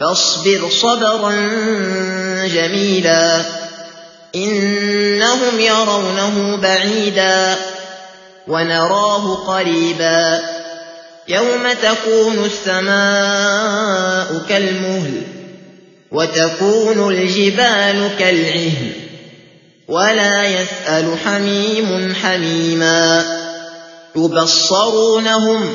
فاصبر صبرا جميلا إنهم يرونه بعيدا ونراه قريبا يوم تكون السماء كالمهل وتكون الجبال كالعهن ولا يسأل حميم حميما يبصرونهم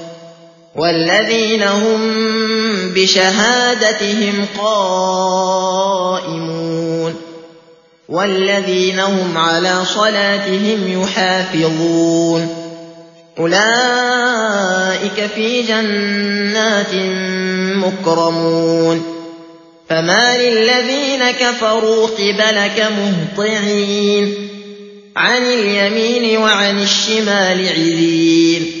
والذين هم بشهادتهم قائمون والذين هم على صلاتهم يحافظون أولئك في جنات مكرمون فما للذين كفروا قبلك مهطعين عن اليمين وعن الشمال عزين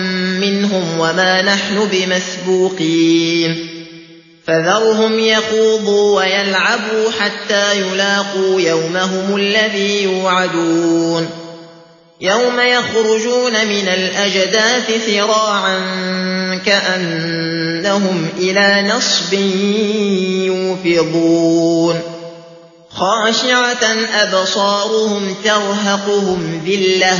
منهم وما نحن بمسبوقين. فذرهم يخوضوا ويلعبوا حتى يلاقوا يومهم الذي يوعدون. يوم يخرجون من الأجداث سراعا كأنهم إلى نصب يوفضون. خاشعة أبصارهم ترهقهم ذلة.